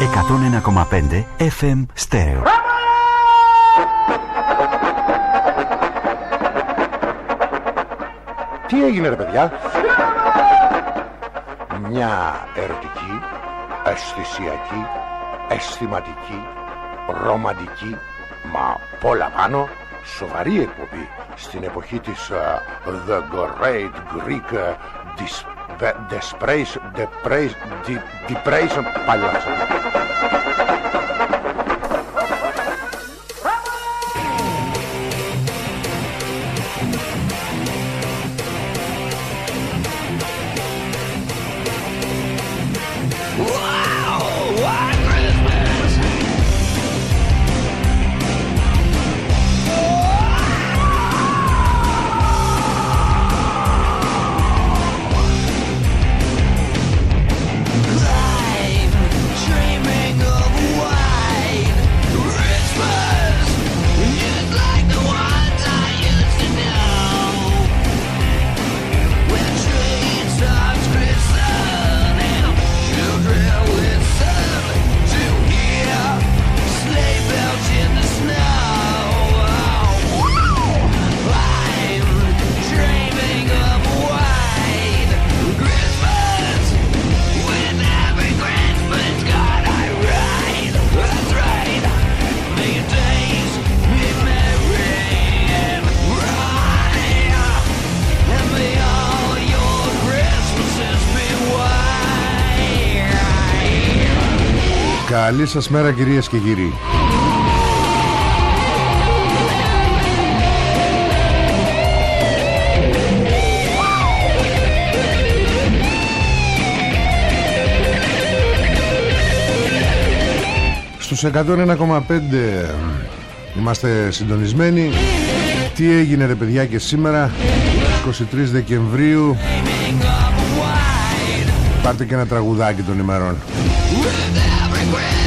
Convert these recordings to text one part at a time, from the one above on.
101,5 FM Stereo. Τι έγινε ρε παιδιά; Μια ερωτική Αισθησιακή Αισθηματική Ρομαντική Μα πολλά πάνω Σοβαρή εκπομπή Στην εποχή της uh, The Great Greek uh, dis, Desperation de Depression, de, de Depression Palhaço. Καλή σας μέρα κυρίες και κύριοι. Στους 101,5 είμαστε συντονισμένοι. Τι έγινε ρε παιδιά και σήμερα 23 Δεκεμβρίου. Πάρτε και ένα τραγουδάκι των ημερών regret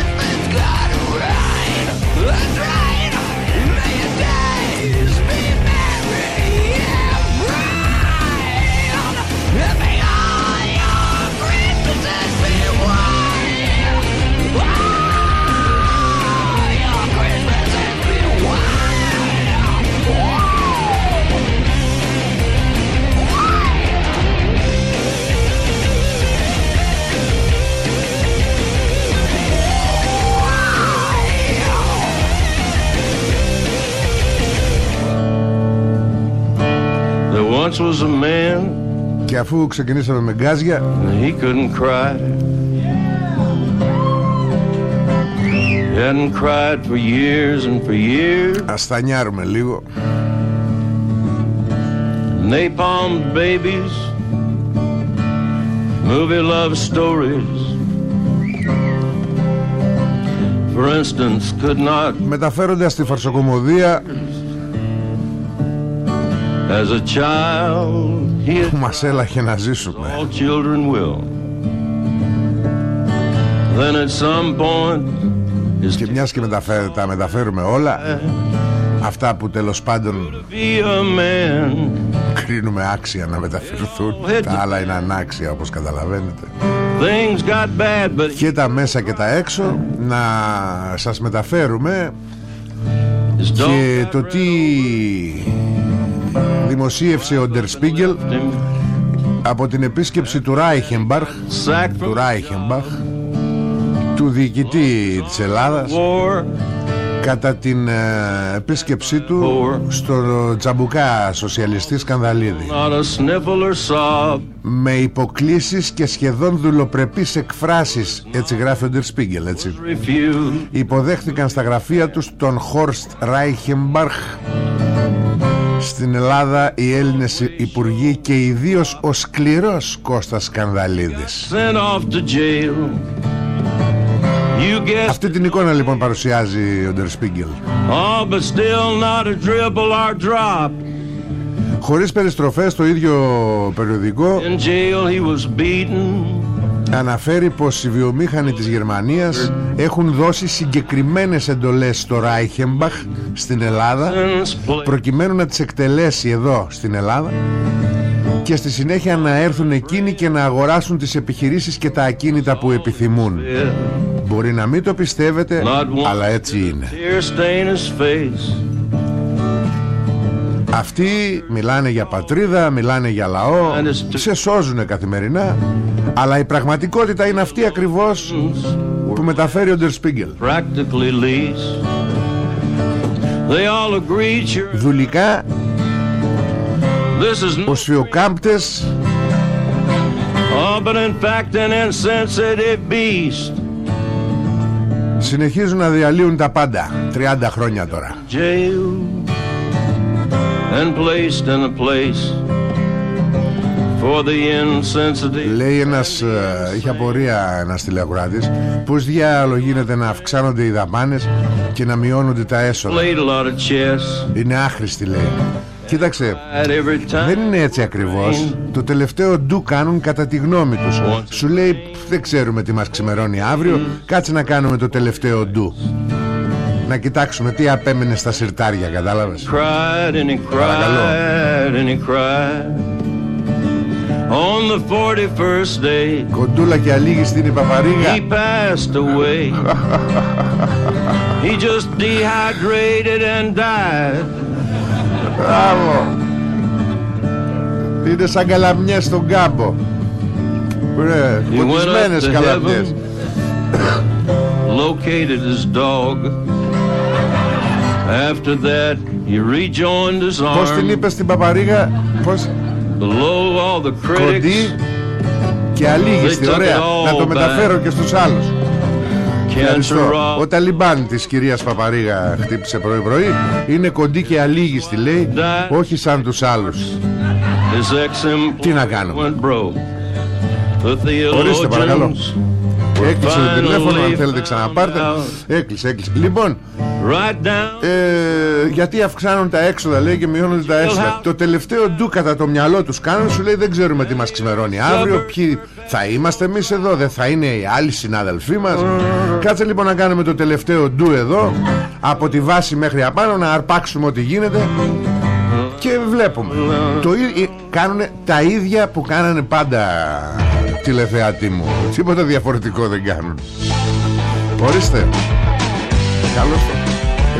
was a man Και αφού ξεκινήσαμε με γκάζια He couldn't cry He hadn't cried for years and for years Ας λίγο Napalm babies Movie love stories For instance could not Μεταφέρονται στη φαρσοκομωδία As a child, που μας έλαχε να ζήσουμε. Then at some point, και μιας και τα μεταφέρουμε όλα Αυτά που τέλος πάντων Κρίνουμε άξια να μεταφερθούν. Τα άλλα είναι ανάξια όπως καταλαβαίνετε. Και τα μέσα και τα έξω Να σας μεταφέρουμε Και το τι δημοσίευσε ο Ντερ Σπίγκελ από την επίσκεψη του Ράιχεμπαχ του Ράιχεμπαχ του διοικητή της Ελλάδας κατά την ε, επίσκεψή του στο Τζαμπουκά σοσιαλιστή Σκανδαλίδη. Με υποκλήσεις και σχεδόν δουλοπρεπείς εκφράσεις έτσι γράφει ο Ντερ Σπίγκελ έτσι. Υποδέχθηκαν στα γραφεία τους τον Χόρστ Ράιχεμπαχ στην Ελλάδα οι Έλληνες υπουργοί και ιδίως ο σκληρός Κώστας Σκανδαλίδης. Αυτή την εικόνα λοιπόν παρουσιάζει ο Ντερ Σπίγκελ. Χωρίς περιστροφές το ίδιο περιοδικό αναφέρει πως οι βιομήχανοι της Γερμανίας έχουν δώσει συγκεκριμένες εντολές στο Ράιχεμπαχ στην Ελλάδα προκειμένου να τις εκτελέσει εδώ στην Ελλάδα και στη συνέχεια να έρθουν εκείνοι και να αγοράσουν τις επιχειρήσεις και τα ακίνητα που επιθυμούν. Μπορεί να μην το πιστεύετε αλλά έτσι είναι Αυτοί μιλάνε για πατρίδα, μιλάνε για λαό Σε σώζουν καθημερινά. Αλλά η πραγματικότητα είναι αυτή ακριβώς Που μεταφέρει ο Ντερ Δουλικά Οσφιοκάμπτες Συνεχίζουν να διαλύουν τα πάντα. 30 χρόνια τώρα Λέει ένας ε, Είχε απορία ένας τηλεακράτης Πως διάλογο γίνεται να αυξάνονται οι δαπάνες Και να μειώνονται τα έσοδα. Είναι άχρηστη λέει. Κοίταξε Δεν είναι έτσι ακριβώς. Το τελευταίο ντου κάνουν κατά τη γνώμη τους. Σου λέει δεν ξέρουμε τι μας ξημερώνει αύριο. Κάτσε να κάνουμε το τελευταίο ντου να κοιτάξουμε τι απέμενε στα σιρτάρια κατάλαβες; Παρακαλώ. On the 41st day Κοντούλα και αλήγη στην Ιπαπαρίγα. He passed away. He just dehydrated and died. Μπράβο. Είναι σαν καλαμιές στον κάμπο. Ρε, ποτισμένες καλαμιές. Located his dog After that he rejoined his arms Πώς την είπες στην Παπαρίγα; Πώς; Κοντή και αλήγιστη Ωραία. Να το μεταφέρω και στους άλλους. Ευχαριστώ. Ο Ταλιμπάν της κυρίας Παπαρίγα χτύπησε πρωί πρωί Είναι κοντή και αλήγιστη λέει Όχι σαν τους άλλους. Τι να κάνω; Ορίστε παρακαλώ. Έκλεισε το τηλέφωνο αν θέλετε ξαναπάρτε. Έκλεισε έκλεισε. Λοιπόν ε, γιατί αυξάνουν τα έξοδα λέει και μειώνονται τα έσοδα. Το τελευταίο ντου κατά το μυαλό τους κάνουν Σου λέει δεν ξέρουμε τι μας ξημερώνει αύριο Ποιοι θα είμαστε εμείς εδώ Δεν θα είναι οι άλλοι συνάδελφοί μας. Κάτσε λοιπόν να κάνουμε το τελευταίο ντου εδώ Από τη βάση μέχρι απάνω Να αρπάξουμε ό,τι γίνεται Και βλέπουμε. Το, Κάνουν τα ίδια που κάνανε πάντα Τηλεθεατή μου. Τίποτα διαφορετικό δεν κάνουν Ορίστε. Καλώς το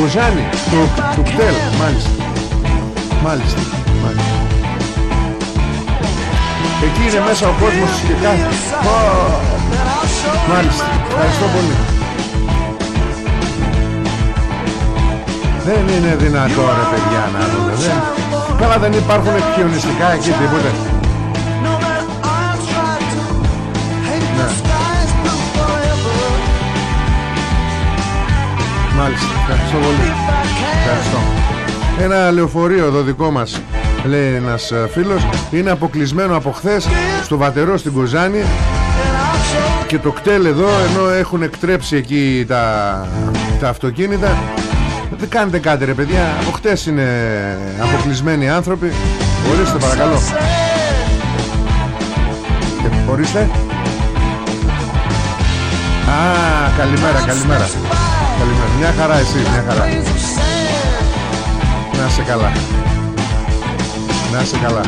Κοζάνη το, το κτέλ μάλιστα. μάλιστα Μάλιστα. Εκεί είναι μέσα ο κόσμος και κάθε Μάλιστα. Ευχαριστώ πολύ. Δεν είναι δυνατό ρε παιδιά να δούμε δεν... Καλά δεν υπάρχουν εκχιονιστικά εκεί τίποτε Μάλιστα, ευχαριστώ πολύ. Ευχαριστώ. Ένα λεωφορείο εδώ δικό μας Λέει ένας ε, φίλος Είναι αποκλεισμένο από χθες Στο βατερό στην Κοζάνη Και το κτέλ εδώ Ενώ έχουν εκτρέψει εκεί τα, τα αυτοκίνητα. Δεν κάνετε κάτι ρε παιδιά. Από χτες είναι αποκλεισμένοι άνθρωποι. Ορίστε παρακαλώ. Ε, Ορίστε. Α, καλημέρα, καλημέρα Καλημέρα. Μια χαρά εσύ, μια χαρά. Να σε καλά. Να σε καλά.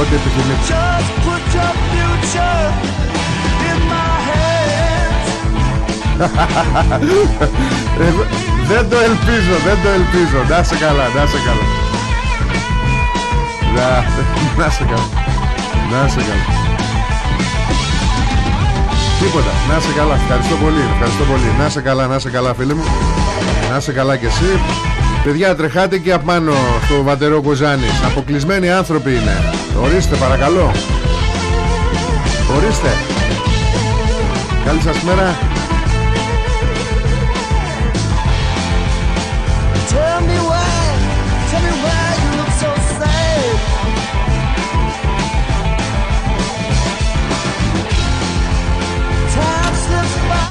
Ό,τι επιθυμείτε. δεν το ελπίζω, δεν το ελπίζω. Να σε καλά, να σε καλά. Να, να σε καλά. Να σε καλά. Τίποτα. Να σε καλά. Ευχαριστώ πολύ. Ευχαριστώ πολύ. Να σε καλά, να σε καλά, φίλε μου. Να σε καλά κι εσύ. Παιδιά, τρεχάτε και απάνω στο βατερό Κοζάνης. Αποκλεισμένοι άνθρωποι είναι. Ορίστε, παρακαλώ. Ορίστε. Καλή σας μέρα.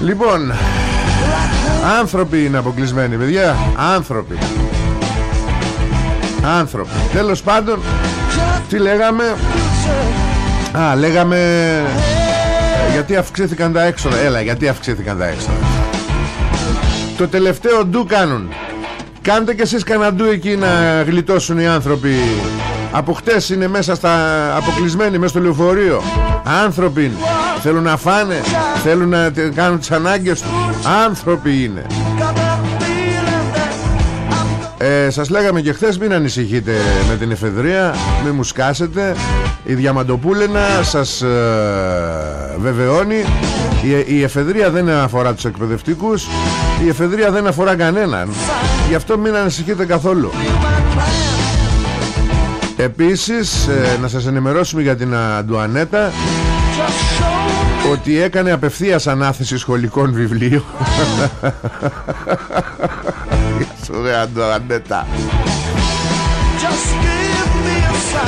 Λοιπόν Άνθρωποι είναι αποκλεισμένοι παιδιά. Άνθρωποι. Άνθρωποι. Τέλος πάντων Τι λέγαμε; Α λέγαμε Γιατί αυξήθηκαν τα έξοδα. Έλα γιατί αυξήθηκαν τα έξοδα. Το τελευταίο ντου κάνουν. Κάντε και εσείς κανένα ντου εκεί να γλιτώσουν οι άνθρωποι. Από χτες είναι μέσα στα αποκλεισμένοι Μέσα στο λεωφορείο. Άνθρωποι Θέλουν να φάνε Θέλουν να κάνουν τις ανάγκες τους. Άνθρωποι είναι. Ε, Σας λέγαμε και χθες μην ανησυχείτε με την εφεδρεία Μην μου σκάσετε. Η Διαμαντοπούλενα σας ε, βεβαιώνει. Η, η εφεδρεία δεν αφορά τους εκπαιδευτικούς. Η εφεδρεία δεν αφορά κανέναν. Γι' αυτό μην ανησυχείτε καθόλου. Επίσης ε, να σας ενημερώσουμε για την Αντουανέτα ότι έκανε απευθείας ανάθεση σχολικών βιβλίων. Σου ρε Αντουανέτα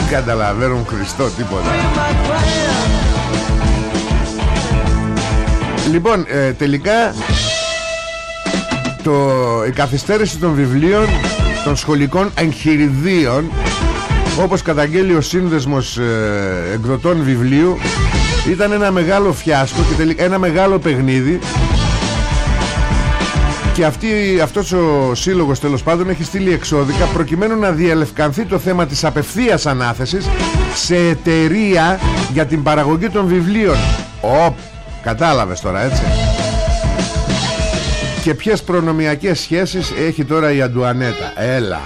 Καταλαβαίνουν Χριστό τίποτα. Λοιπόν ε, τελικά το, η καθυστέρηση των βιβλίων των σχολικών εγχειριδίων όπως καταγγέλει ο σύνδεσμος ε, εκδοτών βιβλίου ήταν ένα μεγάλο φιάσκο και τελικά ένα μεγάλο παιχνίδι και αυτή, αυτός ο σύλλογος τέλος πάντων έχει στείλει εξώδικα προκειμένου να διαλευκανθεί το θέμα της απευθείας ανάθεσης σε εταιρεία για την παραγωγή των βιβλίων. Οπ, κατάλαβες τώρα έτσι. Και ποιες προνομιακές σχέσεις έχει τώρα η Αντουανέτα. Έλα.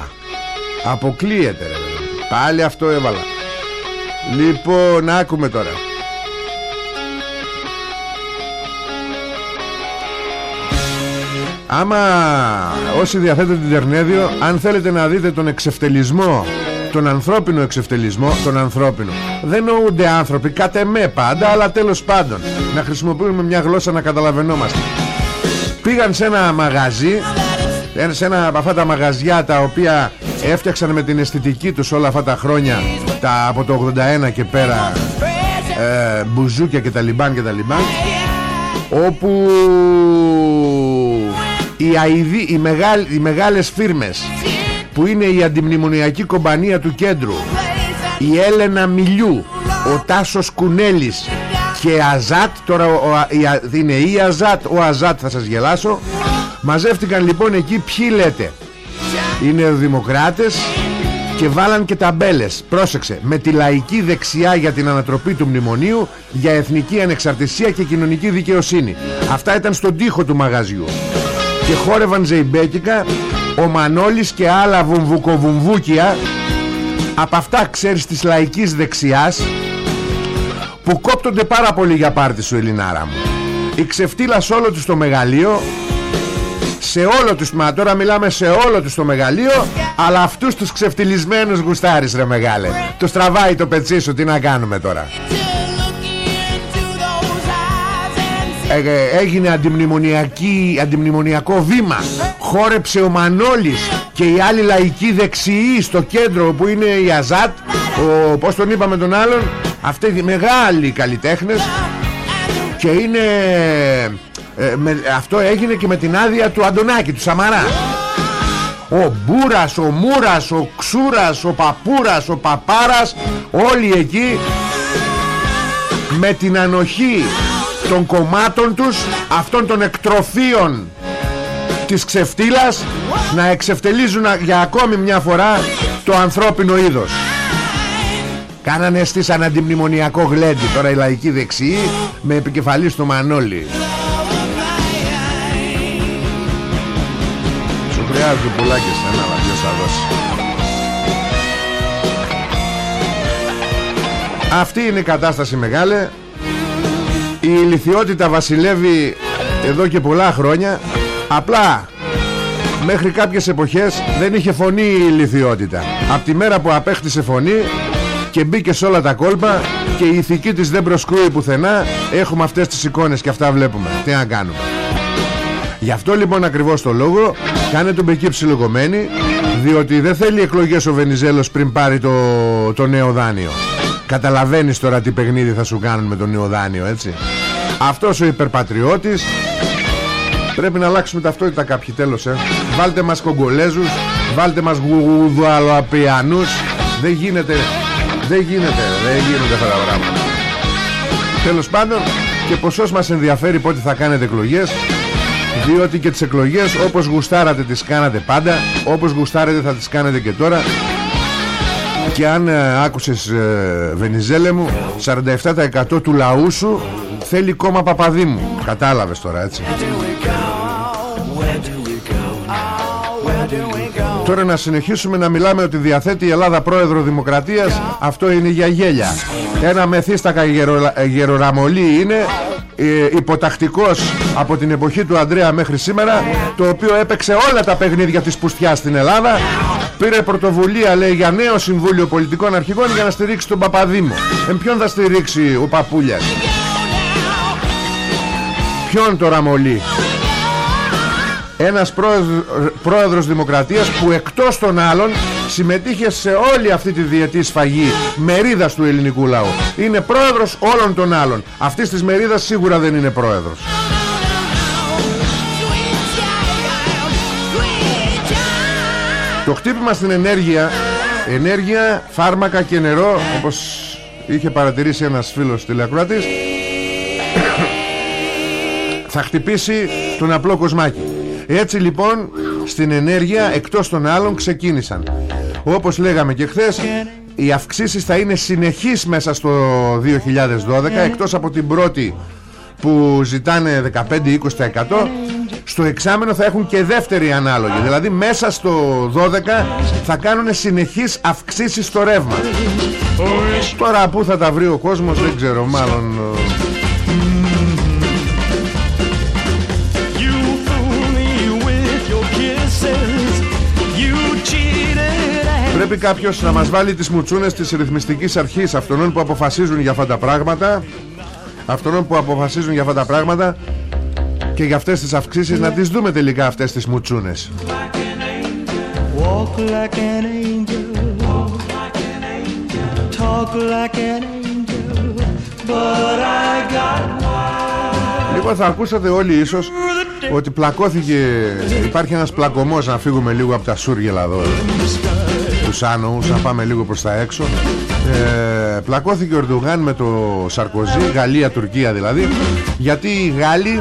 Αποκλείεται ρε. Πάλι αυτό έβαλα. Λοιπόν, άκουμε τώρα. Άμα όσοι διαθέτετε την Τερνέδιο Αν θέλετε να δείτε τον εξευτελισμό Τον ανθρώπινο εξευτελισμό Τον ανθρώπινο Δεν νοούνται άνθρωποι Κάτε με πάντα Αλλά τέλος πάντων Να χρησιμοποιούμε μια γλώσσα να καταλαβαίνόμαστε Πήγαν σε ένα μαγαζί σε ένα από αυτά τα μαγαζιά τα οποία έφτιαξαν με την αισθητική τους όλα αυτά τα χρόνια τα, από το 81 και πέρα ε, μπουζούκια και τα λιμπάν και τα λιμπάν όπου οι, αηδοί, οι, μεγάλ, οι μεγάλες φίρμες που είναι η αντιμνημονιακή κομπανία του κέντρου η Έλενα Μιλιού ο Τάσος Κουνέλης και Αζάτ τώρα ο, είναι η Αζάτ ο Αζάτ θα σας γελάσω. Μαζεύτηκαν λοιπόν εκεί ποιοι λέτε; Είναι δημοκράτες και βάλαν και ταμπέλες. Πρόσεξε με τη λαϊκή δεξιά για την ανατροπή του μνημονίου για εθνική ανεξαρτησία και κοινωνική δικαιοσύνη. Αυτά ήταν στον τοίχο του μαγαζιού και χόρευαν ζεϊμπέκικα ο Μανώλης και άλλα βομβουκοβουμβούκια από αυτά ξέρεις της λαϊκής δεξιάς που κόπτονται πάρα πολύ για πάρτι σου Ελληνάρα μου. Η ξεφτύλα όλο του στο μεγαλείο σε όλο τους μα τώρα μιλάμε σε όλο τους το μεγαλείο αλλά αυτούς τους ξεφτυλισμένους γουστάρεις ρε μεγάλε. Τους τραβάει το πετσί σου τι να κάνουμε τώρα έγινε αντιμνημονιακή, αντιμνημονιακό βήμα. Χόρεψε ο Μανώλης και οι άλλοι λαϊκοί δεξιοί στο κέντρο που είναι η Αζάτ. Ο, πως τον είπαμε τον άλλον; Αυτοί οι μεγάλοι καλλιτέχνες. Και είναι ε, αυτό έγινε και με την άδεια του Αντωνάκη του Σαμαρά. Ο Μπούρας, ο Μούρας, ο Ξούρας, ο Παπούρας, ο Παπάρας όλοι εκεί με την ανοχή των κομμάτων τους αυτών των εκτροφίων της ξεφτύλας να εξευτελίζουν για ακόμη μια φορά το ανθρώπινο είδος. Κάνανε στήσαν αντιμνημονιακό γλέντι. Τώρα η λαϊκή δεξιή Με επικεφαλής στο Μανώλη. Σου χρειάζεται πουλάκι στενά Αλλά ποιος θα δώσει. Αυτή είναι η κατάσταση μεγάλη Η ηλικιότητα βασιλεύει Εδώ και πολλά χρόνια. Απλά Μέχρι κάποιες εποχές δεν είχε φωνή η ηλικιότητα. Από τη μέρα που απέκτησε φωνή και μπήκε σε όλα τα κόλπα και η ηθική της δεν προσκρούει πουθενά έχουμε αυτές τις εικόνες και αυτά βλέπουμε. Τι να κάνουμε. Γι' αυτό λοιπόν ακριβώς το λόγο κάνε τον πεκί ψιλοκομμένη διότι δεν θέλει εκλογές ο Βενιζέλος πριν πάρει το, το νέο δάνειο καταλαβαίνεις τώρα τι παιχνίδι θα σου κάνουν με το νέο δάνειο έτσι. Αυτός ο υπερπατριώτης. Πρέπει να αλλάξουμε ταυτότητα κάποιοι τέλος ε. Βάλτε μας Κογκολέζους Βάλτε μας Γουδουαλαπιανούς Δεν γίνεται Δεν γίνεται Δεν γίνονται αυτά τα πράγματα. Τέλος πάντων Και ποσός μας ενδιαφέρει πότε θα κάνετε εκλογές διότι και τις εκλογές όπως γουστάρατε τις κάνατε πάντα όπως γουστάρετε θα τις κάνετε και τώρα και αν ε, άκουσες ε, Βενιζέλε μου 47% του λαού σου θέλει κόμμα Παπαδήμου. Κατάλαβες τώρα έτσι. Τώρα να συνεχίσουμε να μιλάμε ότι διαθέτει η Ελλάδα πρόεδρο δημοκρατίας Αυτό είναι για γέλια. Ένα μεθύστακα γερο, γεροραμολί είναι ε, υποτακτικός από την εποχή του Ανδρέα μέχρι σήμερα το οποίο έπαιξε όλα τα παιχνίδια της πουστιάς στην Ελλάδα πήρε πρωτοβουλία λέει για νέο Συμβούλιο Πολιτικών Αρχηγών για να στηρίξει τον Παπαδήμο. Εν ποιον θα στηρίξει ο Παπούλιας; Ποιον το Ραμολί ένας πρόεδρος, πρόεδρος Δημοκρατίας που εκτός των άλλων συμμετείχε σε όλη αυτή τη διετή σφαγή μερίδας του ελληνικού λαού. Είναι πρόεδρος όλων των άλλων. Αυτής της μερίδας σίγουρα δεν είναι πρόεδρος χτύπημα στην ενέργεια. Ενέργεια, φάρμακα και νερό όπως είχε παρατηρήσει ένας φίλος τηλεακροατής θα χτυπήσει τον απλό κοσμάκι. Έτσι λοιπόν στην ενέργεια εκτός των άλλων ξεκίνησαν. Όπως λέγαμε και χθες Οι αυξήσεις θα είναι συνεχείς μέσα στο 2012 Εκτός από την πρώτη που ζητάνε 15-20% στο εξάμενο θα έχουν και δεύτερη ανάλογη. Δηλαδή μέσα στο 12 θα κάνουν συνεχείς αυξήσεις στο ρεύμα. Τώρα που θα τα βρει ο κόσμος δεν ξέρω μάλλον Πρέπει κάποιος να μας βάλει τις μουτσούνες της ρυθμιστικής αρχής Αυτών που αποφασίζουν για αυτά τα πράγματα Αυτών που αποφασίζουν για αυτά τα πράγματα Και για αυτές τις αυξήσεις Να τις δούμε τελικά αυτές τις μουτσούνες. Λοιπόν θα ακούσατε όλοι ίσως Ότι πλακώθηκε Υπάρχει ένας πλακωμός Να φύγουμε λίγο από τα σούργελα εδώ τους άνωους να πάμε λίγο προς τα έξω. Ε, πλακώθηκε ο Ερντογάν με το Σαρκοζή Γαλλία-Τουρκία δηλαδή γιατί οι Γάλλοι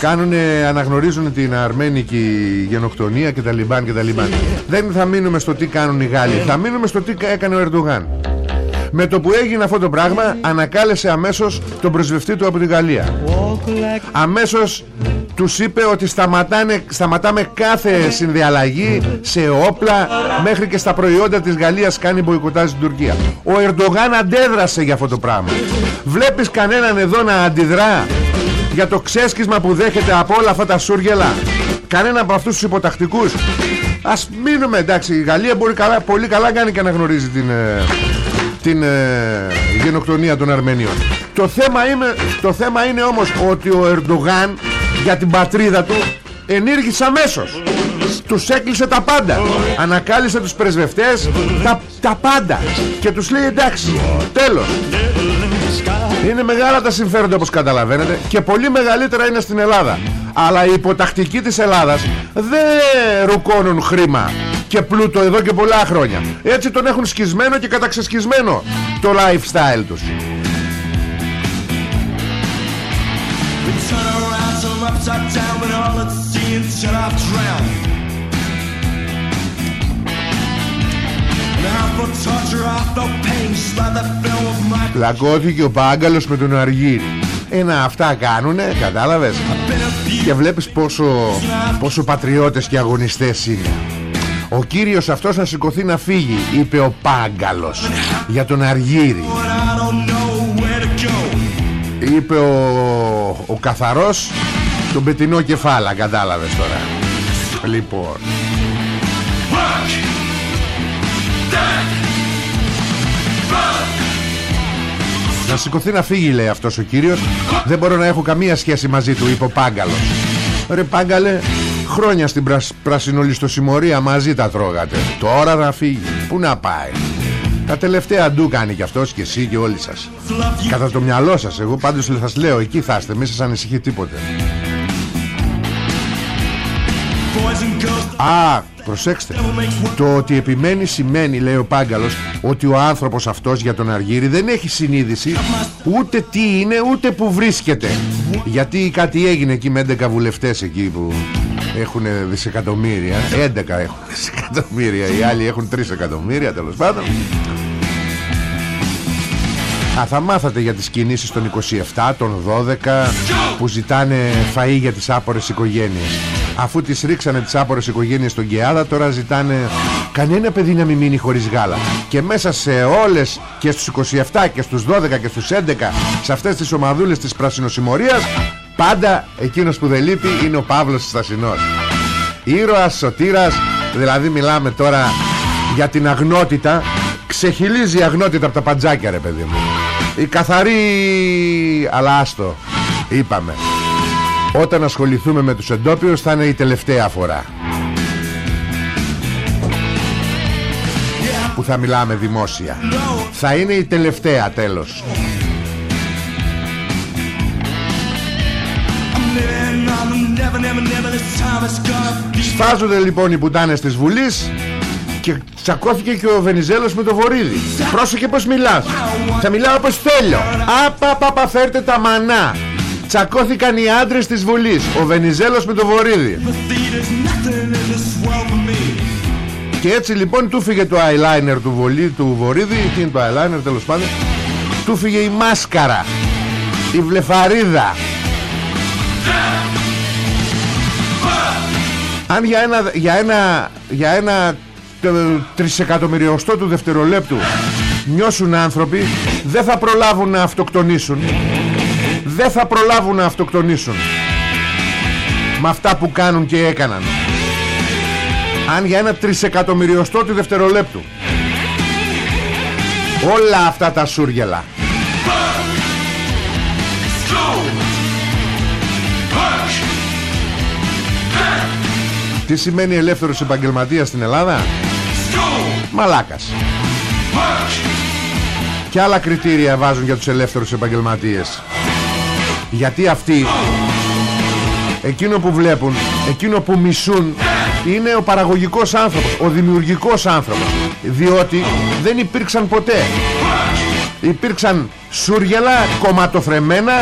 κάνουν, αναγνωρίζουν την αρμένικη γενοκτονία και τα λιμπάν και τα λιμπάν. Δεν θα μείνουμε στο τι κάνουν οι Γάλλοι θα μείνουμε στο τι έκανε ο Ερντογάν. Με το που έγινε αυτό το πράγμα ανακάλεσε αμέσως τον προσβευτή του από τη Γαλλία. Αμέσως τους είπε ότι σταματάνε, σταματάμε κάθε συνδιαλλαγή σε όπλα μέχρι και στα προϊόντα της Γαλλίας κάνει μποϊκοτάζ στην Τουρκία. Ο Ερντογάν αντέδρασε για αυτό το πράγμα. Βλέπεις κανέναν εδώ να αντιδρά για το ξέσκισμα που δέχεται από όλα αυτά τα σούργελα; Κανένα από αυτούς τους υποτακτικούς; Ας μείνουμε εντάξει η Γαλλία μπορεί καλά, πολύ καλά κάνει και να γνωρίζει την, ε, την ε, γενοκτονία των Αρμενίων. Το θέμα, είναι, το θέμα είναι όμως ότι ο Ερντογάν για την πατρίδα του ενήργησε αμέσως. Τους έκλεισε τα πάντα. Ανακάλυψε τους πρεσβευτές τα, τα πάντα. Και τους λέει εντάξει τέλος. Είναι μεγάλα τα συμφέροντα όπως καταλαβαίνετε και πολύ μεγαλύτερα είναι στην Ελλάδα. Αλλά οι υποτακτικοί της Ελλάδας δεν ρουκώνουν χρήμα και πλούτο εδώ και πολλά χρόνια. Έτσι τον έχουν σκισμένο και καταξεσκισμένο το lifestyle τους Λακώθηκε ο Πάγκαλος με τον Αργύρι. Ένα αυτά κάνουνε Κατάλαβες; Και βλέπεις πόσο, πόσο πατριώτες και αγωνιστές είναι. Ο κύριος αυτός να σηκωθεί να φύγει Είπε ο Πάγκαλος Για τον Αργύρι. Είπε ο, ο καθαρός Τον πετεινό κεφάλα Κατάλαβες τώρα. Λοιπόν. Να σηκωθεί να φύγει λέει αυτός ο κύριος. Δεν μπορώ να έχω καμία σχέση μαζί του Είπε ο Πάγκαλος. Ρε Πάγκαλε Χρόνια στην πρασ... πρασινολιστοσημωρία μαζί τα τρώγατε. Τώρα να φύγει. Πού να πάει. Τα τελευταία ντου κάνει κι αυτός και εσύ και όλοι σας. Κατά το μυαλό σας Εγώ πάντως σας λέω εκεί θα είστε Μη σας ανησυχεί τίποτε Α, προσέξτε. Το ότι επιμένει σημαίνει λέει ο Πάγκαλος Ότι ο άνθρωπος αυτός για τον Αργύρι Δεν έχει συνείδηση Ούτε τι είναι ούτε που βρίσκεται. Γιατί κάτι έγινε εκεί με 11 βουλευτές Εκεί που έχουν δισεκατομμύρια. 11 έχουν δισεκατομμύρια. Οι άλλοι έχουν 3 εκατομμύρια τέλος πάντων Α, θα μάθατε για τις κινήσεις των 27, των 12 που ζητάνε φαΐ για τις άπορες οικογένειες. Αφού τις ρίξανε τις άπορες οικογένειες στον Κεάδα, τώρα ζητάνε κανένα παιδί να μην μείνει χωρίς γάλα. Και μέσα σε όλες και στους 27 και στους 12 και στους 11 σε αυτές τις ομαδούλες της πρασινοσημωρίας πάντα εκείνος που δεν λείπει είναι ο Παύλος Στασινός. Ήρωας, σωτήρας, δηλαδή μιλάμε τώρα για την αγνότητα ξεχυλίζει η αγνότητα από τα παντζάκια ρε παιδί μου η καθαρή αλλά άστο είπαμε. Όταν ασχοληθούμε με τους εντόπιους θα είναι η τελευταία φορά. Που θα μιλάμε δημόσια. Θα είναι η τελευταία τέλος. Σφάζονται λοιπόν οι πουτάνες της Βουλής και τσακώθηκε και ο Βενιζέλος με το Βορύδι. Πρόσεχε πως μιλάς. Θα μιλάω όπως θέλω. Απα φέρτε τα μανά. Τσακώθηκαν οι άντρες της Βουλής Ο Βενιζέλος με το Βορύδι. Και έτσι λοιπόν του φύγε το eyeliner του, βολί, του Βορύδι. Τι είναι το eyeliner τέλος πάντων. Του φύγε η μάσκαρα Η βλεφαρίδα. Αν για ένα, για ένα, για ένα τρισεκατομμυριωστό του δευτερολέπτου. Νιώσουν άνθρωποι δεν θα προλάβουν να αυτοκτονήσουν. Δεν θα προλάβουν να αυτοκτονήσουν. Με αυτά που κάνουν και έκαναν. Αν για ένα τρισεκατομμυριωστό του δευτερολέπτου. Όλα αυτά τα σούργελα. Τι σημαίνει ελεύθερος επαγγελματίας στην Ελλάδα; Μαλάκας. Και άλλα κριτήρια βάζουν για τους ελεύθερους επαγγελματίες. Γιατί αυτοί Εκείνο που βλέπουν Εκείνο που μισούν Είναι ο παραγωγικός άνθρωπος Ο δημιουργικός άνθρωπος. Διότι δεν υπήρξαν ποτέ. Υπήρξαν σούργελα Κομματοφρεμένα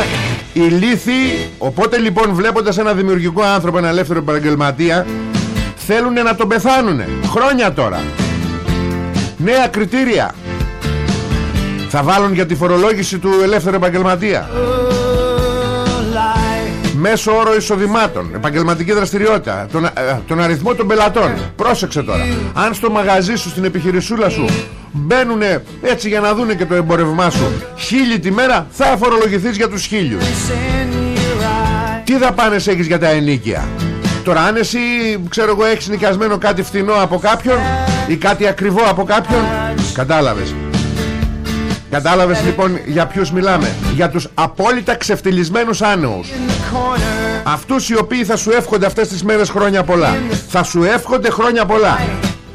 Ηλίθιοι. Οπότε λοιπόν βλέποντας ένα δημιουργικό άνθρωπο Ένα ελεύθερο επαγγελματία Θέλουν να τον πεθάνουνε. Χρόνια τώρα Νέα κριτήρια. Θα βάλουν για τη φορολόγηση του ελεύθερου επαγγελματία. Μέσο όρο εισοδημάτων Επαγγελματική δραστηριότητα τον, ε, τον αριθμό των πελατών. Πρόσεξε τώρα. Αν στο μαγαζί σου, στην επιχειρησούλα σου Μπαίνουν έτσι για να δούνε και το εμπορευμά σου Χίλιοι τη μέρα Θα φορολογηθείς για τους χίλιους. Τι δαπάνες έχεις για τα ενίκια; Τώρα αν εσύ ξέρω εγώ έχεις νοικιασμένο κάτι φθηνό από κάποιον Ή κάτι ακριβό από κάποιον. Κατάλαβες. Κατάλαβες λοιπόν για ποιους μιλάμε. Για τους απόλυτα ξεφτυλισμένους άνεους. Αυτούς οι οποίοι θα σου εύχονται αυτές τις μέρες χρόνια πολλά. Θα σου εύχονται χρόνια πολλά.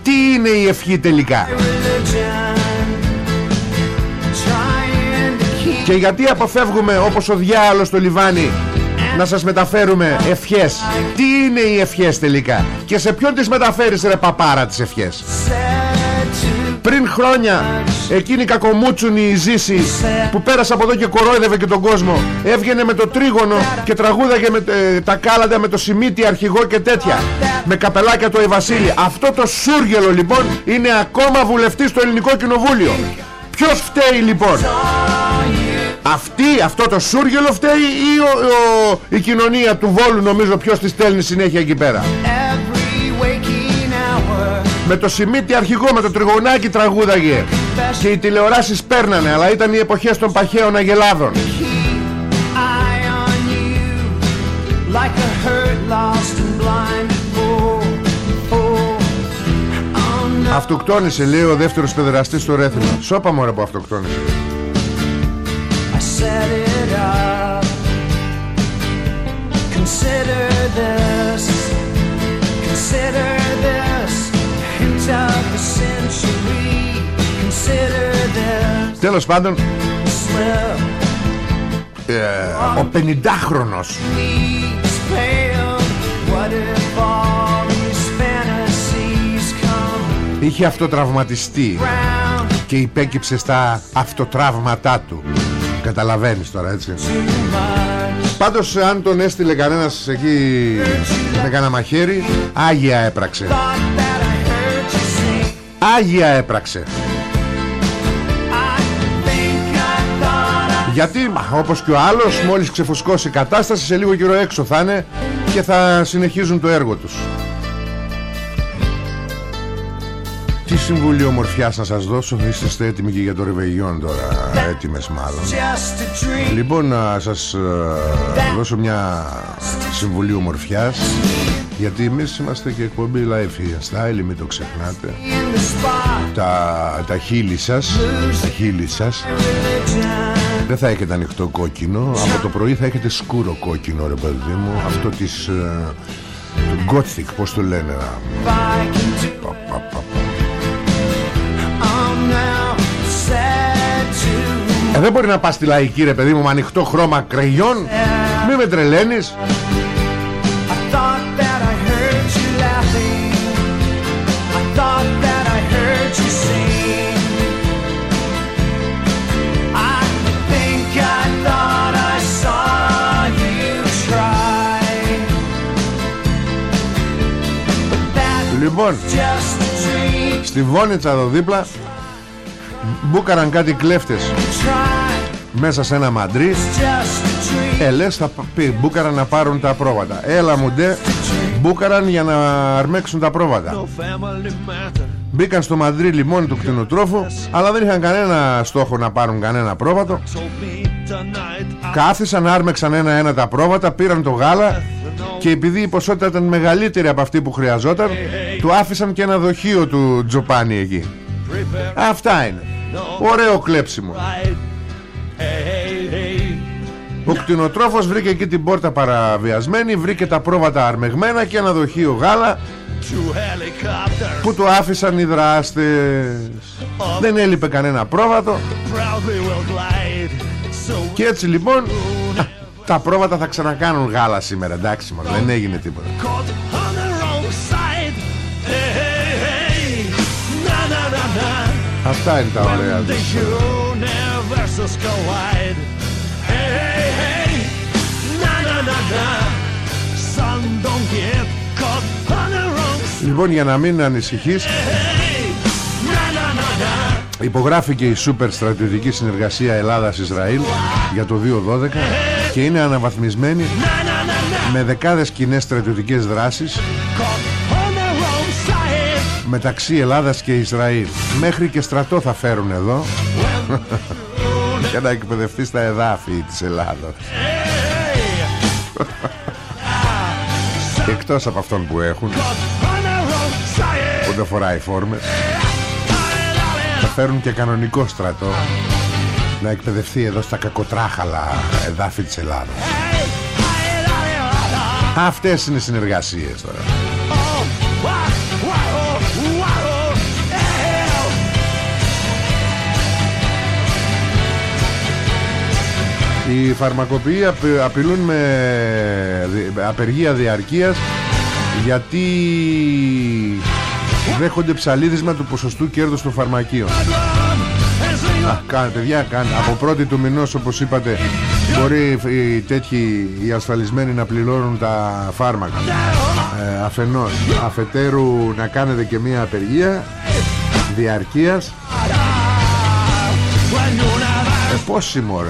Τι είναι η ευχή τελικά; Και γιατί αποφεύγουμε όπως ο διάολος στο λιβάνι να σας μεταφέρουμε ευχές. Τι είναι οι ευχές τελικά; Και σε ποιον τις μεταφέρεις ρε παπάρα τις ευχές; Πριν χρόνια Εκείνη η κακομούτσουνη η Ζήση Που πέρασε από εδώ και κορόιδευε και τον κόσμο. Έβγαινε με το τρίγωνο Και τραγούδαγε με, ε, τα κάλαντα με το σημίτι αρχηγό και τέτοια. Με καπελάκια του Ευασίλη. Αυτό το σούργελο λοιπόν Είναι ακόμα βουλευτής στο ελληνικό κοινοβούλιο. Ποιος φταίει λοιπόν; Αυτή, αυτό το σούργελο φταίει ή ο, η κοινωνία του Βόλου νομίζω ποιος τη στέλνει συνέχεια εκεί πέρα με το σημίτι αρχηγό με το τριγωνάκι τραγούδαγε και οι τηλεοράσεις παίρνανε αλλά ήταν οι εποχές των παχαίων αγελάδων Αυτοκτόνησε λέει ο δεύτερος παιδεραστής στο Ρέθινο Σώπα μωρέ που αυτοκτόνησε set it πάντων. Ε, ο 50χρονος Είχε αυτοτραυματιστεί Και υπέκυψε στα αυτοτραύματά του καταλαβαίνεις τώρα έτσι. Πάντως αν τον έστειλε κανένας εκεί με κανένα μαχαίρι Άγια έπραξε. Άγια έπραξε. Γιατί όπως και ο άλλος μόλις ξεφουσκώσει η κατάσταση σε λίγο καιρό έξω θα είναι και θα συνεχίζουν το έργο τους Τι συμβουλή ομορφιάς να σας δώσω Είστε έτοιμοι και για το ρεβεγιόν τώρα Έτοιμες μάλλον. Λοιπόν να σας ε, δώσω μια συμβουλή ομορφιάς Γιατί εμείς είμαστε και εκπομπή Life Style Μην το ξεχνάτε. Τα, τα χείλη σας Τα χείλη σας δεν θα έχετε ανοιχτό κόκκινο. Από το πρωί θα έχετε σκούρο κόκκινο ρε παιδί μου. Αυτό της uh, Gothic πως το λένε. Ε, Δεν μπορεί να πας στη λαϊκή ρε παιδί μου Με ανοιχτό χρώμα κρεγιόν Μη με τρελαίνεις. Λοιπόν Στη Βόνιτσα εδώ δίπλα Μπούκαραν κάτι κλέφτες Μέσα σε ένα μαντρί. Ε λες θα πει Μπούκαραν να πάρουν τα πρόβατα. Έλα μου ντε Μπούκαραν για να αρμέξουν τα πρόβατα. Μπήκαν στο μαντρί λιμόνι του κτηνοτρόφου Αλλά δεν είχαν κανένα στόχο να πάρουν κανένα πρόβατο. Κάθισαν, άρμεξαν ένα-ένα τα πρόβατα Πήραν το γάλα και επειδή η ποσότητα ήταν μεγαλύτερη από αυτή που χρειαζόταν του άφησαν και ένα δοχείο του Τζοπάνι εκεί. Αυτά είναι. Ωραίο κλέψιμο Ο κτηνοτρόφος βρήκε εκεί την πόρτα παραβιασμένη Βρήκε τα πρόβατα αρμεγμένα Και ένα δοχείο γάλα Που του άφησαν οι δράστες. Δεν έλειπε κανένα πρόβατο. Και έτσι λοιπόν τα πρόβατα θα ξανακάνουν γάλα σήμερα Εντάξει μόνο δεν έγινε τίποτα. Αυτά είναι τα ωραία Λοιπόν για να μην ανησυχείς Υπογράφηκε η σούπερ στρατιωτική συνεργασία Ελλάδας-Ισραήλ για το 2012 και είναι αναβαθμισμένη με δεκάδες κοινές στρατιωτικές δράσεις μεταξύ Ελλάδας και Ισραήλ. Μέχρι και στρατό θα φέρουν εδώ για να εκπαιδευτεί στα εδάφη της Ελλάδας εκτός από αυτόν που έχουν που δεν φοράει φόρμες θα φέρουν και κανονικό στρατό να εκπαιδευτεί εδώ στα κακοτράχαλα εδάφη της Ελλάδας Αυτές είναι οι συνεργασίες τώρα Οι φαρμακοποιοί απειλούν με απεργία διαρκείας γιατί δέχονται ψαλίδισμα του ποσοστού κέρδους των φαρμακείων. Α, κάνε, παιδιά, κάνε. Από πρώτη του μηνός, όπως είπατε, μπορεί οι τέτοιοι οι ασφαλισμένοι να πληρώνουν τα φάρμακα. Ε, αφενός, αφετέρου να κάνετε και μία απεργία διαρκείας. Ε, πόση μόρε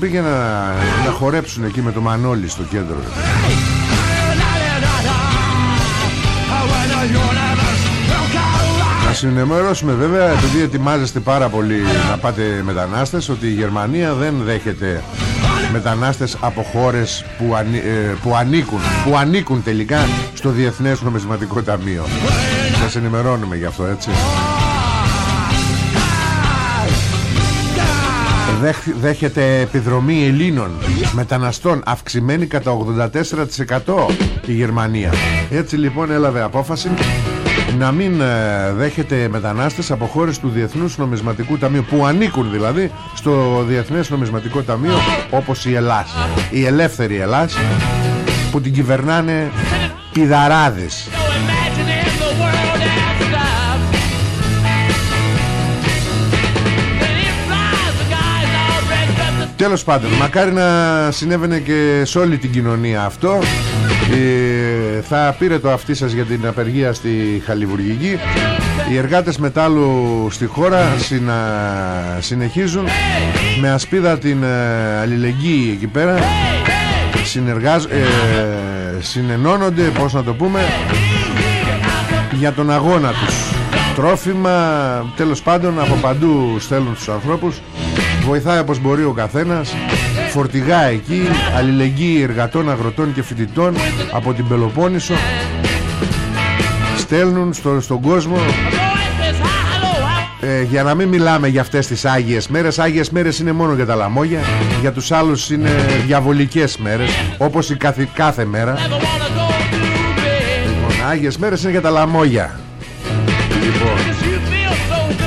Πήγαινε να, να χορέψουν εκεί με το Μανώλη στο κέντρο. Να συνενημερώσουμε βέβαια επειδή ετοιμάζεστε πάρα πολύ να πάτε μετανάστες ότι η Γερμανία δεν δέχεται μετανάστες από χώρες που, ε, που, ανήκουν, που ανήκουν τελικά στο Διεθνές Νομισματικό Ταμείο. Σας ενημερώνουμε γι' αυτό έτσι. Δέχεται επιδρομή Ελλήνων μεταναστών αυξημένη κατά 84% η Γερμανία. Έτσι λοιπόν έλαβε απόφαση να μην ε, δέχεται μετανάστες από χώρες του Διεθνούς Νομισματικού Ταμείου που ανήκουν δηλαδή στο Διεθνές Νομισματικό Ταμείο όπως η Ελλάς η ελεύθερη Ελλάς που την κυβερνάνε πιδαράδες Τέλος πάντων, μακάρι να συνέβαινε και σε όλη την κοινωνία αυτό. Ε, Θα πήρε το αυτί σας για την απεργία στη Χαλιβουργική. Οι εργάτες μετάλλου στη χώρα συνα... συνεχίζουν. Με ασπίδα την ε, αλληλεγγύη εκεί πέρα. Συνεργάζ... Ε, συνενώνονται, πώς να το πούμε για τον αγώνα τους. Τρόφιμα τέλος πάντων από παντού στέλνουν τους ανθρώπους βοηθάει όπως μπορεί ο καθένας φορτηγά εκεί αλληλεγγύη εργατών, αγροτών και φοιτητών από την Πελοπόννησο. Στέλνουν στο, στον κόσμο. Ε, για να μην μιλάμε για αυτές τις Άγιες μέρες Άγιες μέρες είναι μόνο για τα λαμόγια Για τους άλλους είναι διαβολικές μέρες Όπως η κάθε, κάθε μέρα. Λοιπόν, Άγιες μέρες είναι για τα λαμόγια. Λοιπόν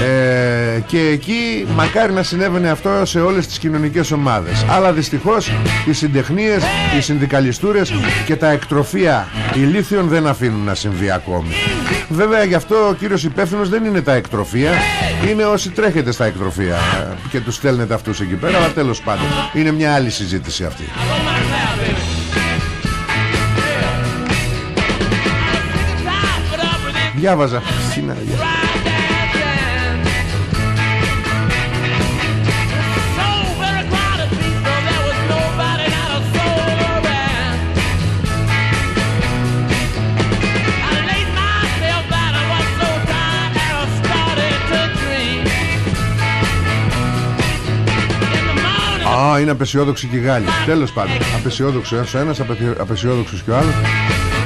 ε, και εκεί μακάρι να συνέβαινε αυτό σε όλες τις κοινωνικές ομάδες. Αλλά δυστυχώς οι συντεχνίες, οι συνδικαλιστούρες και τα εκτροφία ηλίθιων δεν αφήνουν να συμβεί ακόμη. Βέβαια γι' αυτό ο κύριος υπεύθυνος δεν είναι τα εκτροφία είναι όσοι τρέχετε στα εκτροφία. Και τους στέλνετε αυτούς εκεί πέρα αλλά τέλος πάντων είναι μια άλλη συζήτηση αυτή. Διάβαζα. Α, είναι απεσιόδοξοι και οι Γάλλοι. Τέλος πάντων, απεσιόδοξος ο ένας, απεσιόδοξος και ο άλλος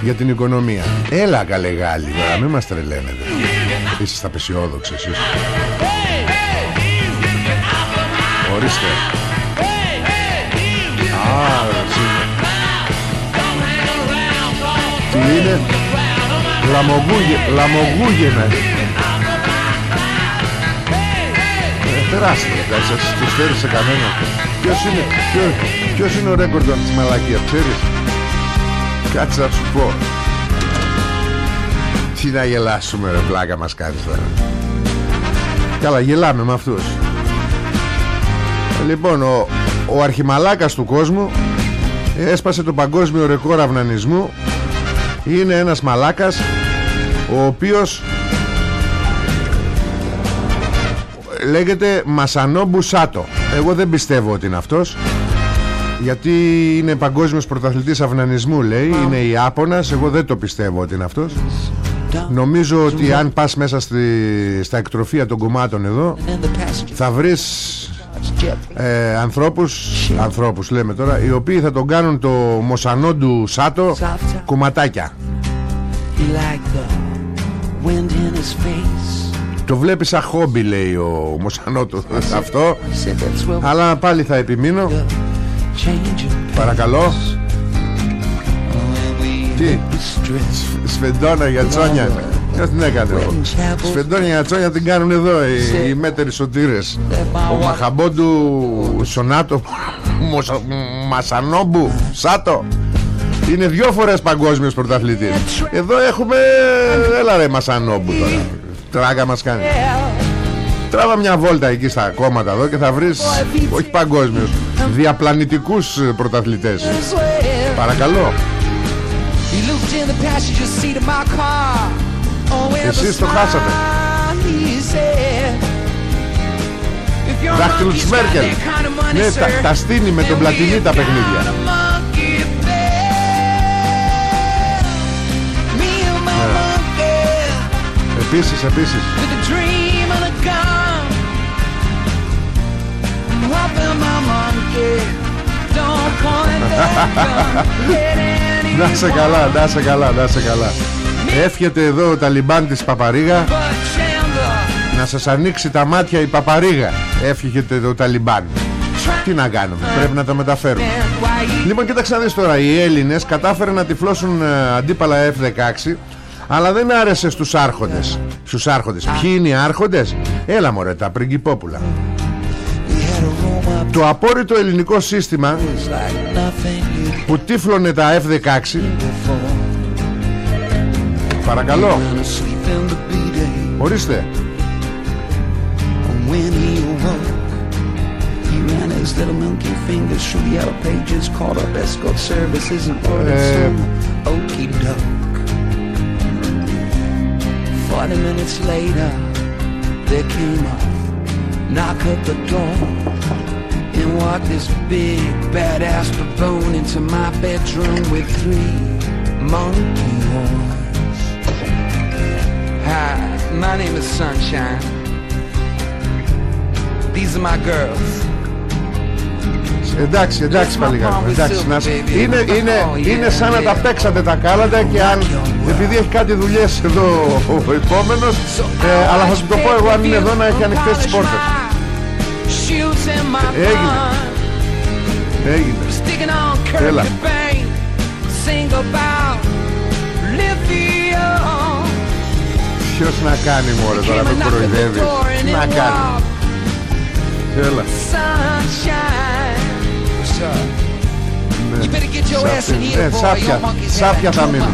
για την οικονομία. Έλα καλέ Γάλλοι, τώρα μην μας τρελαίνετε. Είστε απεσιόδοξοι εσείς. Ορίστε. Α, Τι είναι; Λαμογούγε, Τεράστια σας τους φέρει σε κανένα Ποιος είναι ποιος, Ποιος είναι ο ρέκορντον της μαλακίας Ξέρεις; Κάτσε να σου πω. Τι να γελάσουμε ρε πλάκα μας κάνεις τώρα. Καλά γελάμε με αυτούς. Λοιπόν ο, ο αρχιμαλάκας του κόσμου Έσπασε το παγκόσμιο ρεκόρ αυνανισμού. Είναι ένας μαλάκας Ο οποίος λέγεται Μασανόμπου Σάτο Εγώ δεν πιστεύω ότι είναι αυτός γιατί είναι παγκόσμιος πρωταθλητής αυνανισμού λέει Είναι Ιάπωνας Εγώ δεν το πιστεύω ότι είναι αυτός. Νομίζω ότι αν πας μέσα στη, στα εκτροφία των κομμάτων εδώ Θα βρεις ε, ανθρώπους Ανθρώπους λέμε τώρα Οι οποίοι θα τον κάνουν το Μοσανόντου Σάτο Κομματάκια το βλέπεις σαν χόμπι λέει ο Μοσανότο αυτό. Αλλά πάλι θα επιμείνω. Παρακαλώ. Τι; Σφεντόνα για τσόνια. Ποιος την έκανε Σφεντόνα για τσόνια την κάνουν εδώ Οι, οι μέτεροι σωτήρες. Ο Μαχαμπόντου Σονάτο Μασανόμπου Σάτο. Είναι δυο φορές παγκόσμιος πρωταθλητής. Εδώ έχουμε Έλα ρε Μασανόμπου τώρα Τράγκα μας κάνει. Τράβα μια βόλτα εκεί στα κόμματα εδώ και θα βρεις Όχι παγκόσμιους Διαπλανητικούς πρωταθλητές. Παρακαλώ. Εσείς το χάσατε. Δάχτυλο της Μέρκελ. Ναι τα, τα στείνει με τον Πλατινί τα παιχνίδια Επίσης, επίσης. Να σε καλά, να σε καλά, να σε καλά. Εύχεται εδώ ο Ταλιμπάν της Παπαρίγα Να σας ανοίξει τα μάτια η Παπαρίγα. Εύχεται το Ταλιμπάν. Τι να κάνουμε, πρέπει να τα μεταφέρουμε. Λοιπόν κοίταξε να δεις τώρα Οι Έλληνες κατάφεραν να τυφλώσουν ε, αντίπαλα F-16 αλλά δεν άρεσε στους άρχοντες. Στους άρχοντες. Ποιοι είναι οι άρχοντες; Έλα μωρέ τα πριγκυπόπουλα Το απόρριτο ελληνικό σύστημα που τύφλωνε τα F-16. Παρακαλώ. Ορίστε. His Forty minutes later, there came a knock at the door. And walked this big badass baboon into my bedroom with three monkey horns. Hi, my name is Sunshine. These are my girls. Εντάξει, εντάξει παλιγάκι εντάξει, να... είναι, είναι, είναι σαν να τα παίξατε τα κάλατα και αν επειδή έχει κάτι δουλειές εδώ ο επόμενος ε, αλλά θα σου το πω εγώ αν είναι εδώ να έχει ανοιχτές τις πόρτες. Έγινε. Έγινε. Έλα. Ποιος να κάνει μωρέ τώρα με κοροϊδεύεις. να κάνει. Έλα Your monkey's Σάπια. Θα μείνουν.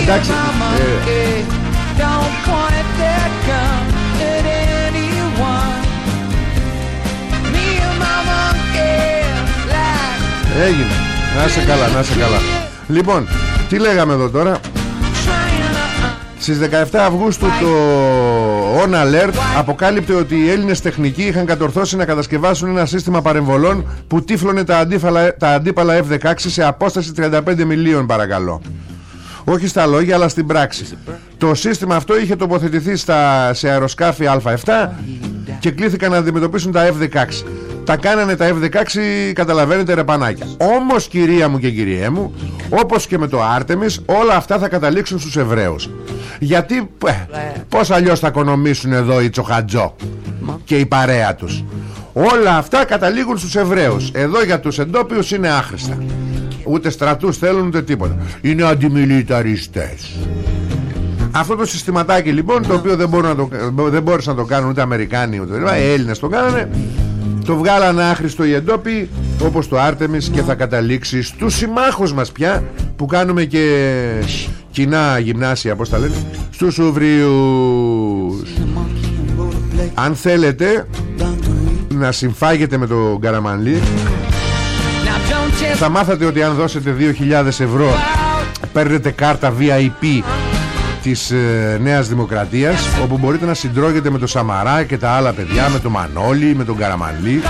Εντάξει, ε, Έγινε, να είσαι καλά, να είσαι καλά. Λοιπόν, τι λέγαμε εδώ τώρα; Στις 17 Αυγούστου το On Alert αποκάλυπτε ότι οι Έλληνες τεχνικοί είχαν κατορθώσει να κατασκευάσουν ένα σύστημα παρεμβολών που τύφλωνε τα, αντίπαλα, τα αντίπαλα F-16 σε απόσταση 35 μιλίων παρακαλώ. Όχι στα λόγια αλλά στην πράξη. Το σύστημα αυτό είχε τοποθετηθεί στα, σε αεροσκάφη Α7 και κλήθηκαν να αντιμετωπίσουν τα F-16 τα κάνανε τα F-16 καταλαβαίνετε ρεπανάκια. Όμως κυρία μου και κυριέ μου όπως και με το Άρτεμις όλα αυτά θα καταλήξουν στους Εβραίους. Γιατί ε, πως αλλιώς θα οικονομήσουν εδώ οι Τσοχατζό και η παρέα τους. Όλα αυτά καταλήγουν στους Εβραίους. Εδώ για τους εντόπιους είναι άχρηστα. Ούτε στρατούς θέλουν ούτε τίποτα. Είναι αντιμιλιταριστές. Αυτό το συστηματάκι λοιπόν το οποίο δεν, μπορούν να το, δεν μπόρεσαν να το κάνουν ούτε Αμερικάνοι ούτε Έλληνες το κάνανε το βγάλανε άχρηστο οι εντόπιοι όπως το Άρτεμις και θα καταλήξει στους συμμάχους μας πια που κάνουμε και κοινά γυμνάσια πώς τα λένε στους Ουβριούς αν θέλετε να συμφάγετε με τον Καραμανλή θα μάθατε ότι αν δώσετε 2.000 ευρώ παίρνετε κάρτα VIP της ε, Νέας Δημοκρατίας όπου μπορείτε να συντρώγετε με το Σαμαρά και τα άλλα παιδιά με τον Μανώλη, με τον Καραμανλή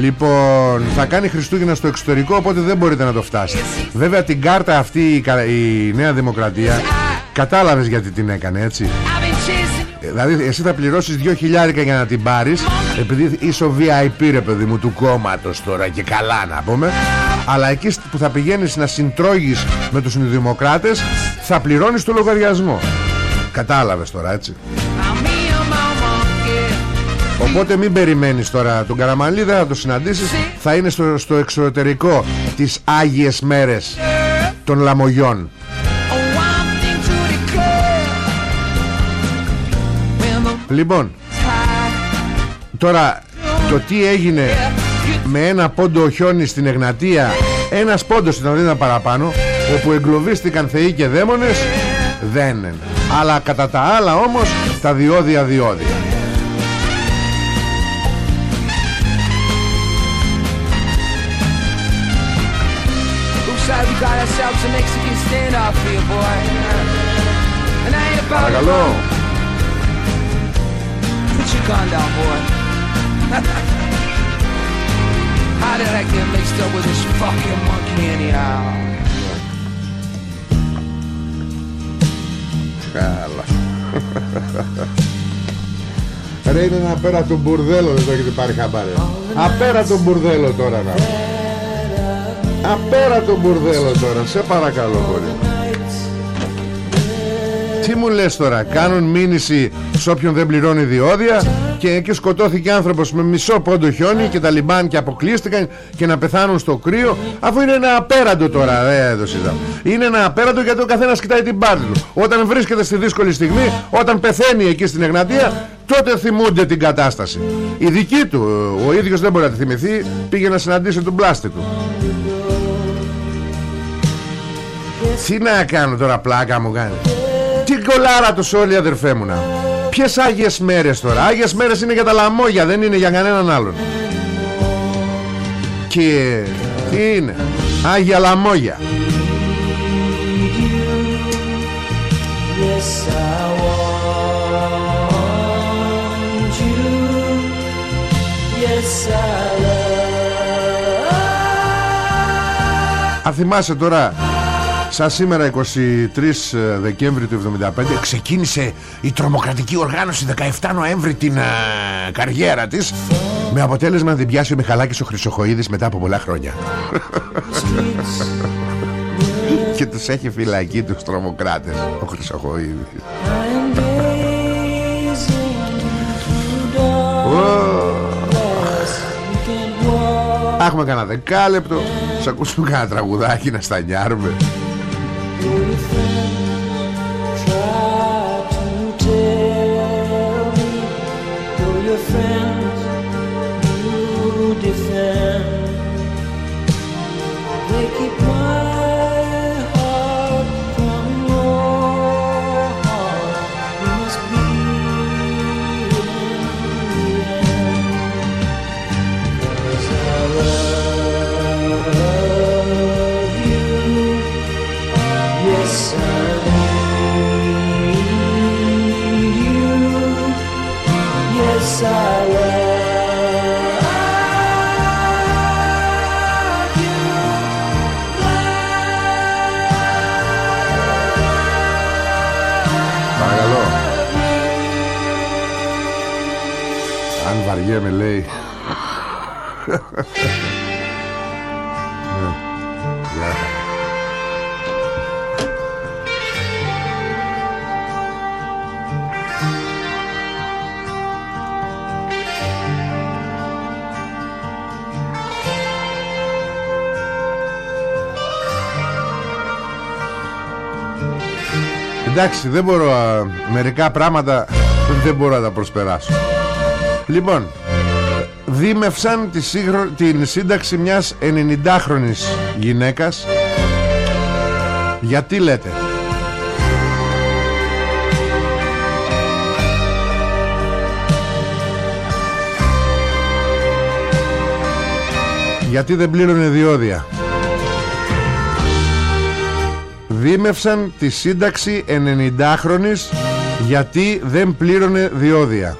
Λοιπόν, θα κάνει Χριστούγεννα στο εξωτερικό οπότε δεν μπορείτε να το φτάσετε. Βέβαια την κάρτα αυτή η, Νέα Δημοκρατία Κατάλαβες γιατί την έκανε έτσι; Δηλαδή εσύ θα πληρώσεις 2 χιλιάρικα για να την πάρεις Επειδή είσαι ο VIP ρε παιδί μου του κόμματος τώρα και καλά να πούμε. Αλλά εκεί που θα πηγαίνεις να συντρώγεις με τους δημοκράτες Θα πληρώνεις το λογαριασμό. Κατάλαβες τώρα έτσι. Οπότε μην περιμένεις τώρα τον Καραμαλή Δεν θα το συναντήσεις. Θα είναι στο, στο εξωτερικό Τις Άγιες Μέρες Των Λαμογιών. Λοιπόν Τώρα το τι έγινε με ένα πόντο χιόνι στην Εγνατία Ένας πόντος ήταν δεν ήταν παραπάνω Όπου εγκλωβίστηκαν θεοί και δαίμονες Δεν είναι Αλλά κατά τα άλλα όμως Τα διόδια διόδια Παρακαλώ Put your gun down, boy. How did I get mixed up with this fucking monkey anyhow? Καλά. Ρε είναι ένα απέρατο μπουρδέλο Δεν το έχετε πάρει χαμπάρι. Απέρατο μπουρδέλο τώρα να. Απέρατο μπουρδέλο τώρα Σε παρακαλώ πολύ τι μου λες τώρα Κάνουν μήνυση σε όποιον δεν πληρώνει διόδια; Και εκεί σκοτώθηκε άνθρωπος με μισό πόντο χιόνι και τα λιμπάν και αποκλείστηκαν και να πεθάνουν στο κρύο. Αφού είναι ένα απέραντο τώρα δεν το συζητάμε. είναι ένα απέραντο γιατί ο καθένας κοιτάει την πάρτη του. Όταν βρίσκεται στη δύσκολη στιγμή όταν πεθαίνει εκεί στην Εγνατία τότε θυμούνται την κατάσταση. Η δική του ο ίδιος δεν μπορεί να τη θυμηθεί πήγε να συναντήσει τον πλάστη του. Τι να κάνω τώρα πλάκα μου κάνει. Τι κολάρα τους όλοι αδερφέ μου να Ποιες Άγιες μέρες τώρα. Άγιες μέρες είναι για τα λαμόγια Δεν είναι για κανέναν άλλον. Και τι είναι; Άγια λαμόγια. Αν θυμάσαι τώρα Σαν σήμερα 23 ε, Δεκέμβρη του 1975 ξεκίνησε η τρομοκρατική οργάνωση 17 Νοέμβρη την α, ε, καριέρα της με αποτέλεσμα να την πιάσει ο Μιχαλάκης ο Χρυσοχοίδης μετά από πολλά χρόνια. Και τους έχει φυλακή τους τρομοκράτες ο Χρυσοχοίδης. Έχουμε κανένα δεκάλεπτο Σ' ακούσουμε κανένα τραγουδάκι να στανιάρουμε glorified. Με λέει. Εντάξει δεν μπορώ Μερικά πράγματα δεν μπορώ να τα προσπεράσω Λοιπόν Δήμευσαν τη σύγχρο... την σύνταξη μιας 90χρονης γυναίκας. Γιατί λέτε; Γιατί δεν πλήρωνε διόδια; Δήμευσαν τη σύνταξη 90χρονης Γιατί δεν πλήρωνε διόδια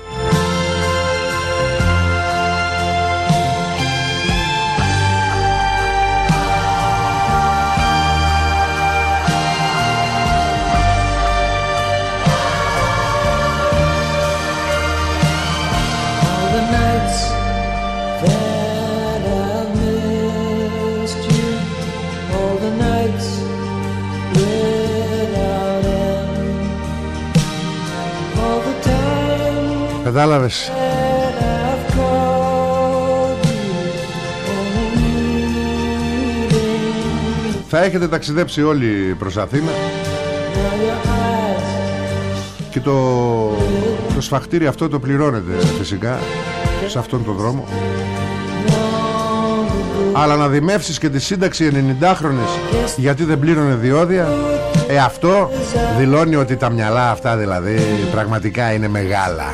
Κατάλαβες. Θα έχετε ταξιδέψει όλοι προς Αθήνα. Και το, το σφαχτήρι αυτό το πληρώνετε φυσικά Σε αυτόν τον δρόμο. Αλλά να δημεύσεις και τη σύνταξη 90χρονης γιατί δεν πλήρωνε διόδια ε αυτό δηλώνει ότι τα μυαλά αυτά δηλαδή πραγματικά είναι μεγάλα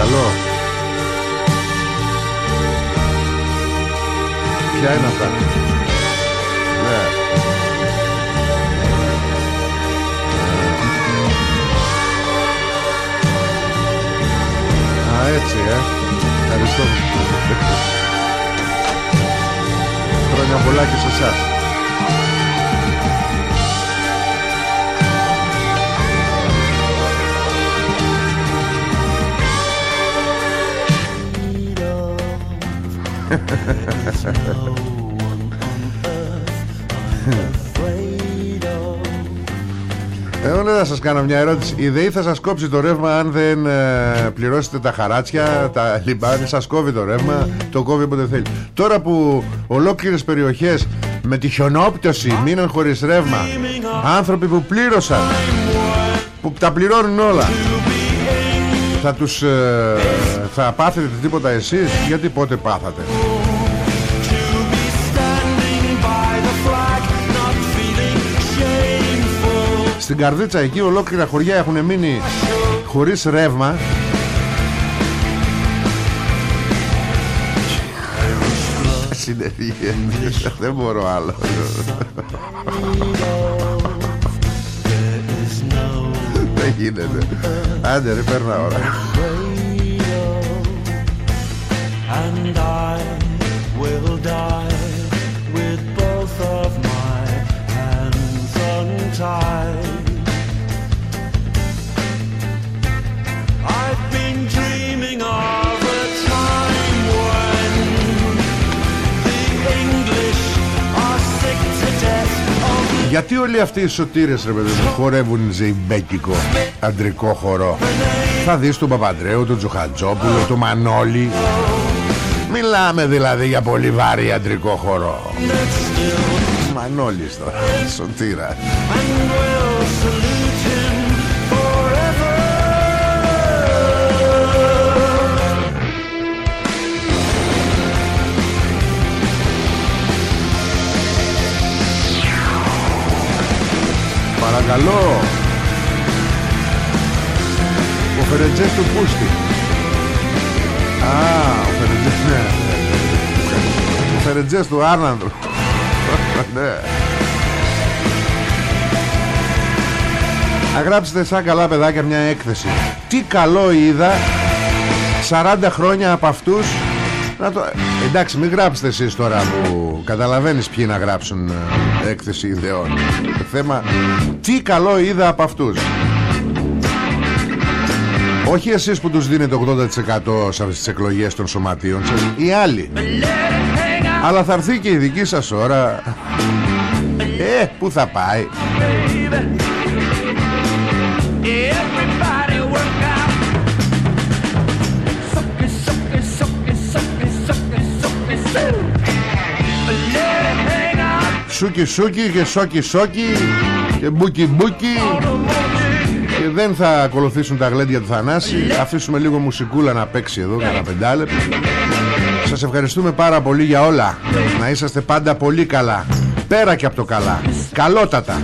παρακαλώ. Ποια είναι αυτά; Ναι. Α, έτσι, ε. Ευχαριστώ. Χρόνια πολλά και σε εσάς. κάνω μια ερώτηση. Η ΔΕΗ θα σας κόψει το ρεύμα αν δεν ε, πληρώσετε τα χαράτσια, τα λιμπάνια, σας κόβει το ρεύμα, το κόβει όποτε θέλει. Τώρα που ολόκληρες περιοχές με τη χιονόπτωση μείναν χωρίς ρεύμα, άνθρωποι που πλήρωσαν, που τα πληρώνουν όλα, θα τους ε, θα πάθετε τίποτα εσείς, γιατί πότε πάθατε; Στην Καρδίτσα εκεί ολόκληρα χωριά έχουν μείνει χωρίς ρεύμα Συνεδρία Δεν μπορώ άλλο γίνεται Άντε ρε παίρνα ώρα And I will die Γιατί όλοι αυτοί οι σωτήρες ρε παιδί μου χορεύουν ζεϊμπέκικο αντρικό χορό; Θα δεις τον Παπαντρέου, τον Τζοχατζόπουλο, τον Μανώλη. Μιλάμε δηλαδή για πολύ βάρη αντρικό χορό. Μανώλης τώρα, σωτήρα Παρακαλώ. Ο Φερετζές του Πούστη. Α, ο Φερετζές ναι Ο Φερετζές του Άρνανδρου Ναι. Αγράψτε σαν καλά παιδάκια μια έκθεση. Τι καλό είδα 40 χρόνια από αυτούς. Να το... Εντάξει μην γράψετε εσείς τώρα που καταλαβαίνεις ποιοι να γράψουν ε, έκθεση ιδεών. Το θέμα τι καλό είδα από αυτούς. Όχι εσείς που τους δίνετε 80% σε τις εκλογές των σωματείων σας Οι άλλοι. Αλλά θα έρθει και η δική σας ώρα. Ε, πού θα πάει Σούκι σούκι και σόκι σόκι Και μπούκι μπούκι Και δεν θα ακολουθήσουν τα γλέντια του Θανάση. Αφήσουμε λίγο μουσικούλα να παίξει εδώ Κάνα πεντάλεπτο Σας ευχαριστούμε πάρα πολύ για όλα. Να είσαστε πάντα πολύ καλά. Πέρα και από το καλά. Καλότατα.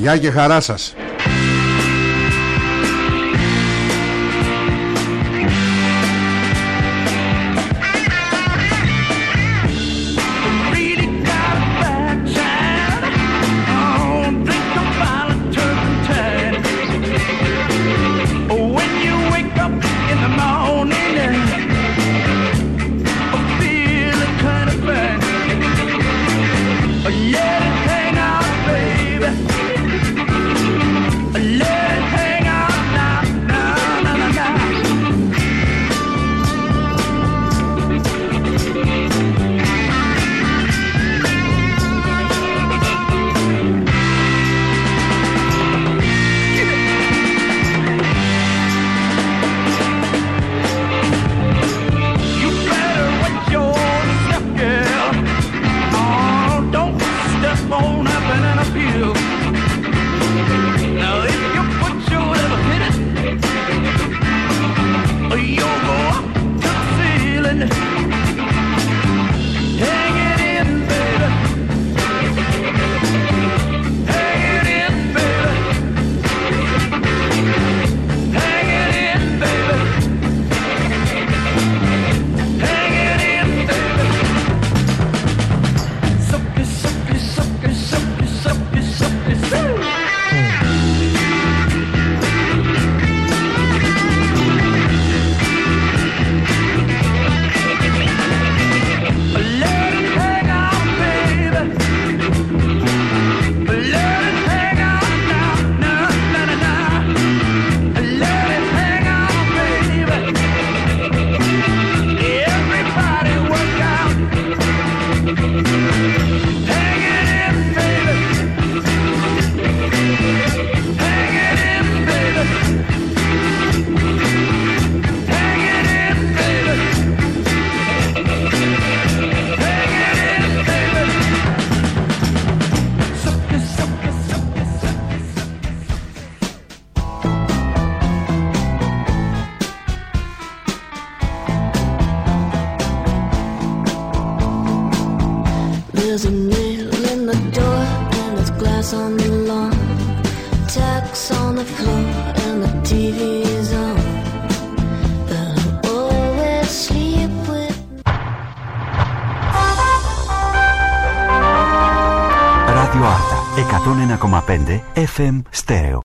Γεια και χαρά σας FM Stereo.